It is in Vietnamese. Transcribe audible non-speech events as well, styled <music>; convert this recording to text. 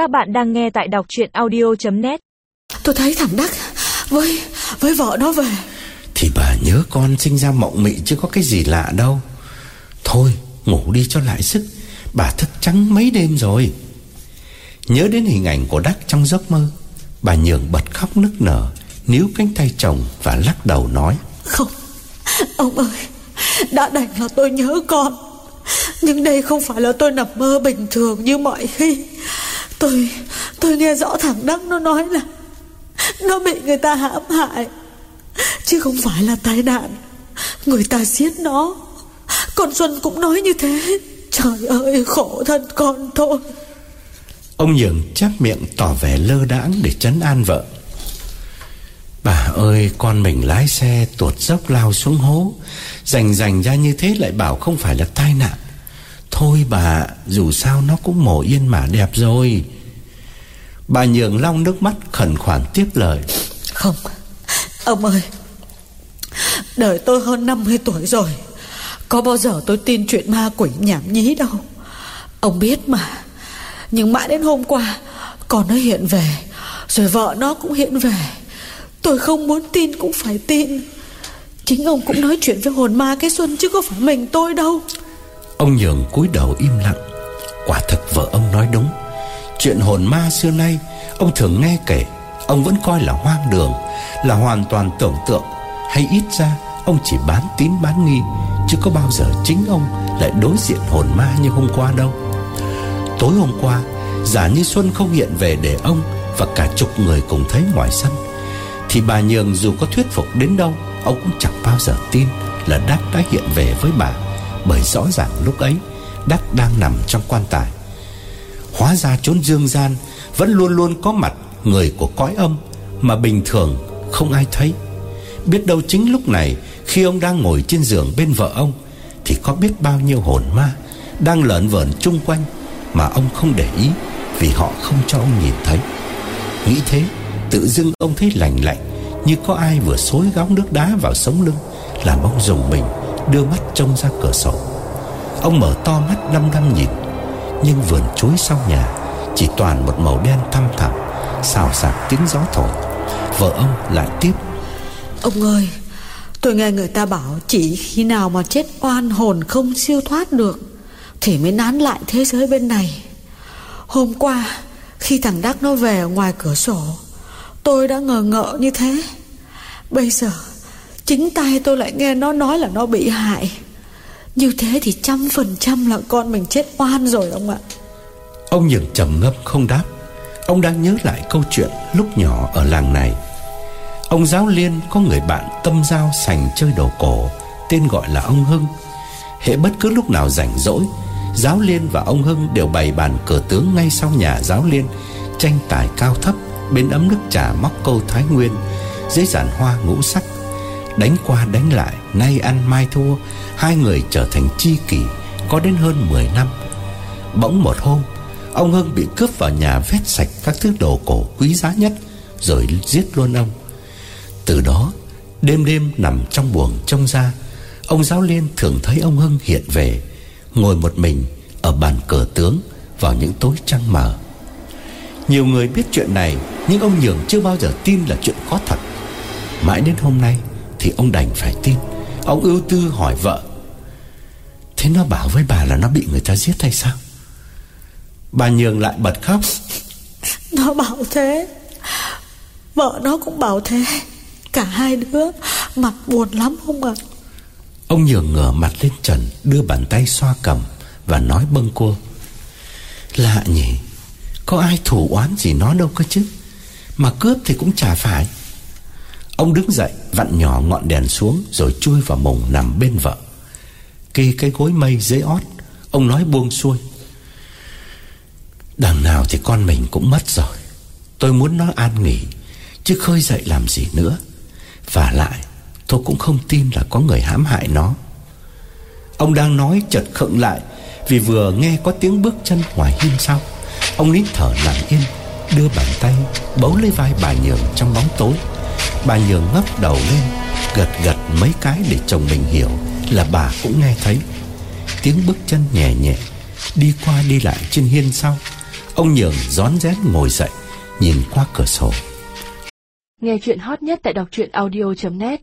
Các bạn đang nghe tại đọc chuyện audio.net Tôi thấy thằng Đắc với với vợ nó về. Thì bà nhớ con sinh ra mộng mị chứ có cái gì lạ đâu. Thôi ngủ đi cho lại sức. Bà thức trắng mấy đêm rồi. Nhớ đến hình ảnh của Đắc trong giấc mơ. Bà nhường bật khóc nức nở Níu cánh tay chồng và lắc đầu nói. Không Ông ơi Đã đành là tôi nhớ con. Nhưng đây không phải là tôi nằm mơ bình thường như mọi khi Tôi Tôi nghe rõ thằng Đắc nó nói là Nó bị người ta hãm hại. Chứ không phải là tai nạn. Người ta giết nó. Con Xuân cũng nói như thế. Trời ơi, khổ thân con thôi Ông Nhường chép miệng tỏ vẻ lơ đãng để chấn an vợ. Bà ơi, con mình lái xe tuột dốc lao xuống hố. Rành rành ra như thế lại bảo không phải là tai nạn. Thôi bà, dù sao nó cũng mổ yên mà đẹp rồi. Bà Nhường long nước mắt, khẩn khoản tiếp lời. Không, Ông ơi. Đời tôi hơn 50 tuổi rồi. Có bao giờ tôi tin chuyện ma quỷ nhảm nhí đâu? Ông biết mà. Nhưng mãi đến hôm qua, Con nó hiện về, Rồi vợ nó cũng hiện về. Tôi không muốn tin cũng phải tin. Chính ông cũng nói chuyện với hồn ma cái xuân Chứ có phải mình tôi đâu. Ông Nhường cúi đầu im lặng. Quả thật vợ ông nói đúng. Chuyện hồn ma xưa nay, Ông thường nghe kể, Ông vẫn coi là hoang đường, Là hoàn toàn tưởng tượng. Hay ít ra, ông chỉ bán tín bán nghi, Chứ có bao giờ chính ông Lại đối diện hồn ma như hôm qua đâu. Tối hôm qua Giả như Xuân không hiện về để ông Và cả chục người cùng thấy ngoài sân. Thì bà Nhường dù có thuyết phục đến đâu, Ông cũng chẳng bao giờ tin Là Đắc đã hiện về với bà. Bởi rõ ràng lúc ấy Đắc đang nằm trong quan tài. Hóa ra chốn dương gian Vẫn luôn luôn có mặt Người của cõi âm Mà bình thường không ai thấy. Biết đâu chính lúc này, Khi ông đang ngồi trên giường bên vợ ông, Thì có biết bao nhiêu hồn ma Đang lợn vợn chung quanh Mà ông không để ý Vì họ không cho ông nhìn thấy. Nghĩ thế, Tự dưng ông thấy lạnh lạnh Như có ai vừa xối gáo nước đá vào sống lưng, Làm ông dùng mình. Đưa mắt trông ra cửa sổ. Ông mở to mắt đăm đăm nhìn, Nhưng vườn chuối sau nhà Chỉ toàn một màu đen thăm thẳm, Xào xạc tiếng gió thổi. Vợ ông lại tiếp, Ông ơi, Tôi nghe người ta bảo chỉ khi nào mà chết oan hồn không siêu thoát được, Thì mới nán lại thế giới bên này. Hôm qua, Khi thằng Đắc nó về ngoài cửa sổ, Tôi đã ngờ ngợ như thế. Bây giờ Chính tay tôi lại nghe nó nói là nó bị hại. Như thế thì trăm phần trăm là con mình chết oan rồi ông ạ. Ông Nhường trầm ngâm không đáp. Ông đang nhớ lại câu chuyện lúc nhỏ ở làng này. Ông giáo liên có người bạn tâm giao sành chơi đồ cổ, Tên gọi là ông Hưng. Hệ bất cứ lúc nào rảnh rỗi, Giáo liên và ông Hưng đều bày bàn cờ tướng ngay sau nhà giáo liên, Tranh tài cao thấp, Bên ấm nước trà móc câu Thái Nguyên, Dưới giàn hoa ngũ sắc Đánh qua đánh lại, Nay ăn mai thua. Hai người trở thành chi kỷ, Có đến hơn 10 năm. Bỗng một hôm, Ông Hưng bị cướp vào nhà vét sạch các thứ đồ cổ quý giá nhất, Rồi giết luôn ông. Từ đó, Đêm đêm nằm trong buồng trông ra, Ông giáo liên thường thấy ông Hưng hiện về, Ngồi một mình Ở bàn cờ tướng Vào những tối trăng mờ. Nhiều người biết chuyện này, Nhưng ông Nhường chưa bao giờ tin là chuyện có thật. Mãi đến hôm nay thì ông đành phải tin. Ông ưu tư hỏi vợ Thế nó bảo với bà là nó bị người ta giết hay sao? Bà Nhường lại bật khóc. <laughs> Nó bảo thế. Vợ nó cũng bảo thế. Cả hai đứa Mặt buồn lắm không ạ? Ông Nhường ngửa mặt lên trần Đưa bàn tay xoa cầm Và nói bâng cô Lạ nhỉ Có ai thủ oán gì nó đâu cơ chứ? Mà cướp thì cũng chả phải Ông đứng dậy, Vặn nhỏ ngọn đèn xuống Rồi chui vào mùng nằm bên vợ. Kê cái gối mây dưới ót, Ông nói buông xuôi. Đằng nào thì con mình cũng mất rồi. Tôi muốn nó an nghỉ, Chứ khơi dậy làm gì nữa. Và lại, Tôi cũng không tin là có người hãm hại nó. Ông đang nói chợt khựng lại, Vì vừa nghe có tiếng bước chân ngoài hiên sau. Ông nín thở nằm yên, Đưa bàn tay bấu lấy vai bà Nhường trong bóng tối. Bà Nhường ngấp đầu lên, Gật gật mấy cái để chồng mình hiểu Là bà cũng nghe thấy. Tiếng bước chân nhẹ nhẹ, Đi qua đi lại trên hiên sau. Ông Nhường rón rén ngồi dậy, Nhìn qua cửa sổ. Nghe chuyện hot nhất tại đọc audio.net